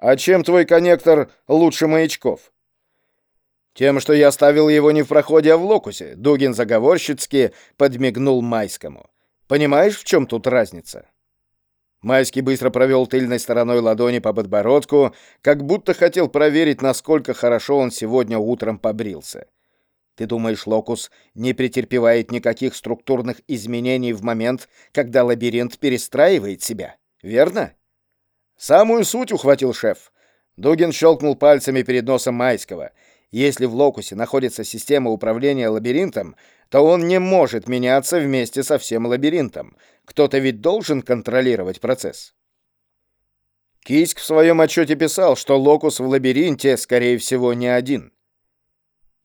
А чем твой коннектор лучше маячков? Тем, что я оставил его не в проходе, а в локусе, Дугин заговорщицки подмигнул Майскому. Понимаешь, в чем тут разница? Майский быстро провел тыльной стороной ладони по подбородку, как будто хотел проверить, насколько хорошо он сегодня утром побрился. Ты думаешь, локус не претерпевает никаких структурных изменений в момент, когда лабиринт перестраивает себя, верно? Самую суть ухватил шеф. Дугин щелкнул пальцами перед носом Майского. Если в локусе находится система управления лабиринтом, то он не может меняться вместе со всем лабиринтом. Кто-то ведь должен контролировать процесс. Кийск в своем отчете писал, что локус в лабиринте, скорее всего, не один.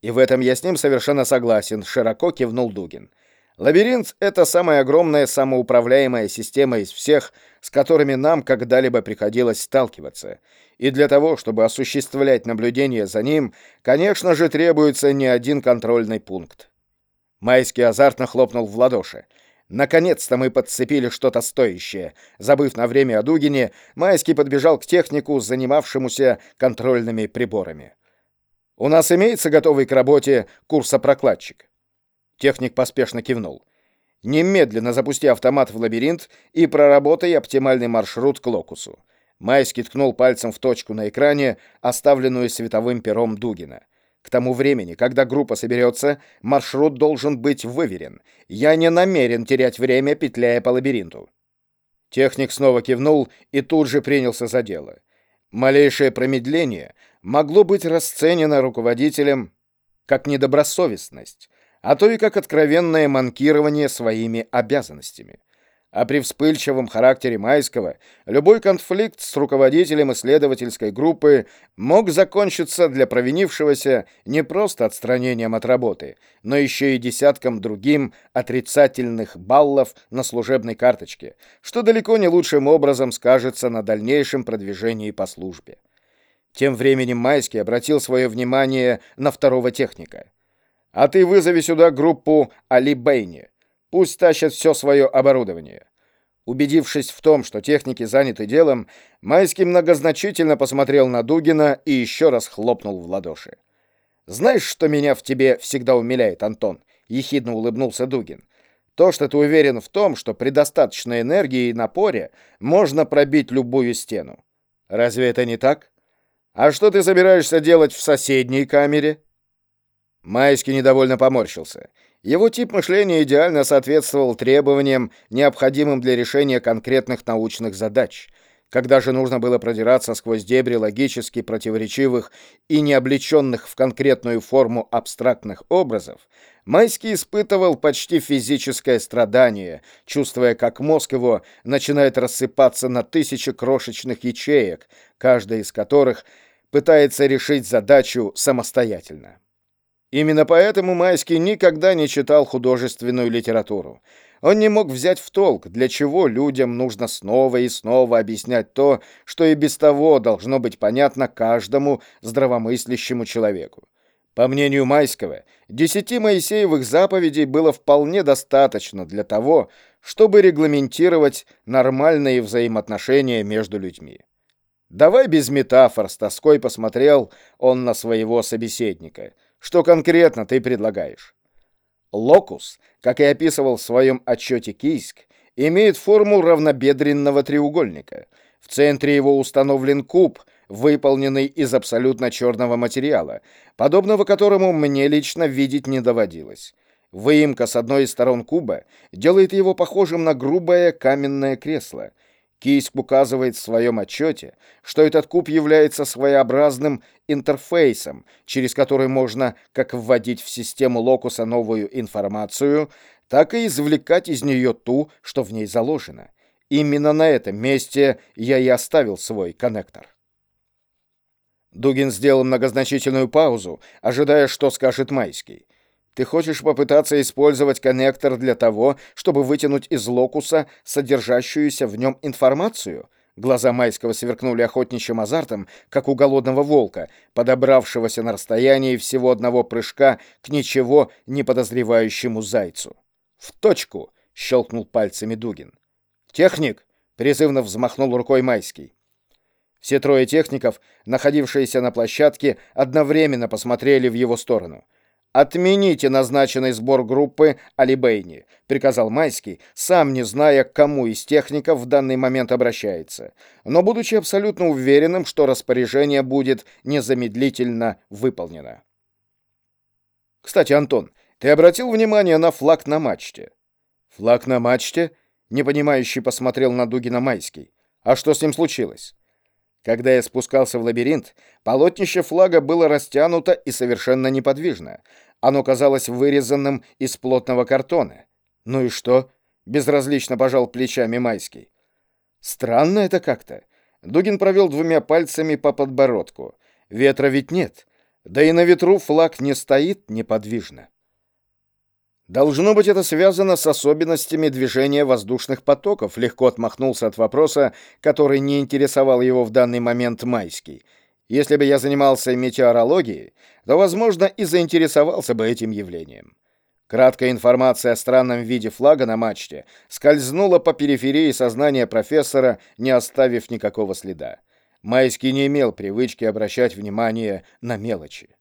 И в этом я с ним совершенно согласен, широко кивнул Дугин. Лабиринт — это самая огромная самоуправляемая система из всех, с которыми нам когда-либо приходилось сталкиваться. И для того, чтобы осуществлять наблюдение за ним, конечно же, требуется не один контрольный пункт. Майский азартно хлопнул в ладоши. Наконец-то мы подцепили что-то стоящее. Забыв на время о Дугине, Майский подбежал к технику, занимавшемуся контрольными приборами. «У нас имеется готовый к работе курсопрокладчик?» Техник поспешно кивнул. «Немедленно запусти автомат в лабиринт и проработай оптимальный маршрут к локусу». Майский ткнул пальцем в точку на экране, оставленную световым пером Дугина. К тому времени, когда группа соберется, маршрут должен быть выверен. Я не намерен терять время, петляя по лабиринту. Техник снова кивнул и тут же принялся за дело. Малейшее промедление могло быть расценено руководителем как недобросовестность, а то и как откровенное манкирование своими обязанностями. А при вспыльчивом характере Майского любой конфликт с руководителем исследовательской группы мог закончиться для провинившегося не просто отстранением от работы, но еще и десятком другим отрицательных баллов на служебной карточке, что далеко не лучшим образом скажется на дальнейшем продвижении по службе. Тем временем Майский обратил свое внимание на второго техника — а ты вызови сюда группу Али Бейни. Пусть тащат все свое оборудование. Убедившись в том, что техники заняты делом, Майский многозначительно посмотрел на Дугина и еще раз хлопнул в ладоши. «Знаешь, что меня в тебе всегда умиляет, Антон?» — ехидно улыбнулся Дугин. «То, что ты уверен в том, что при достаточной энергии и напоре можно пробить любую стену. Разве это не так? А что ты собираешься делать в соседней камере?» Майский недовольно поморщился. Его тип мышления идеально соответствовал требованиям, необходимым для решения конкретных научных задач. Когда же нужно было продираться сквозь дебри логически противоречивых и не облеченных в конкретную форму абстрактных образов, Майский испытывал почти физическое страдание, чувствуя, как мозг его начинает рассыпаться на тысячи крошечных ячеек, каждая из которых пытается решить задачу самостоятельно. Именно поэтому Майский никогда не читал художественную литературу. Он не мог взять в толк, для чего людям нужно снова и снова объяснять то, что и без того должно быть понятно каждому здравомыслящему человеку. По мнению Майского, десяти Моисеевых заповедей было вполне достаточно для того, чтобы регламентировать нормальные взаимоотношения между людьми. «Давай без метафор», — с тоской посмотрел он на своего собеседника — что конкретно ты предлагаешь? Локус, как и описывал в своем отчете Кийск, имеет форму равнобедренного треугольника. В центре его установлен куб, выполненный из абсолютно черного материала, подобного которому мне лично видеть не доводилось. Выемка с одной из сторон куба делает его похожим на грубое каменное кресло — Кийск указывает в своем отчете, что этот куб является своеобразным интерфейсом, через который можно как вводить в систему локуса новую информацию, так и извлекать из нее ту, что в ней заложено. Именно на этом месте я и оставил свой коннектор. Дугин сделал многозначительную паузу, ожидая, что скажет Майский. Ты хочешь попытаться использовать коннектор для того, чтобы вытянуть из локуса содержащуюся в нем информацию? Глаза Майского сверкнули охотничьим азартом, как у голодного волка, подобравшегося на расстоянии всего одного прыжка к ничего не подозревающему зайцу. «В точку!» — щелкнул пальцами Дугин. «Техник!» — призывно взмахнул рукой Майский. Все трое техников, находившиеся на площадке, одновременно посмотрели в его сторону. «Отмените назначенный сбор группы Алибейни», — приказал Майский, сам не зная, к кому из техников в данный момент обращается, но будучи абсолютно уверенным, что распоряжение будет незамедлительно выполнено. «Кстати, Антон, ты обратил внимание на флаг на мачте?» «Флаг на мачте?» — непонимающий посмотрел на Дугина Майский. «А что с ним случилось?» Когда я спускался в лабиринт, полотнище флага было растянуто и совершенно неподвижно. Оно казалось вырезанным из плотного картона. «Ну и что?» — безразлично пожал плечами Майский. «Странно это как-то». Дугин провел двумя пальцами по подбородку. «Ветра ведь нет. Да и на ветру флаг не стоит неподвижно». Должно быть, это связано с особенностями движения воздушных потоков, легко отмахнулся от вопроса, который не интересовал его в данный момент Майский. Если бы я занимался метеорологией, то, возможно, и заинтересовался бы этим явлением. Краткая информация о странном виде флага на мачте скользнула по периферии сознания профессора, не оставив никакого следа. Майский не имел привычки обращать внимание на мелочи.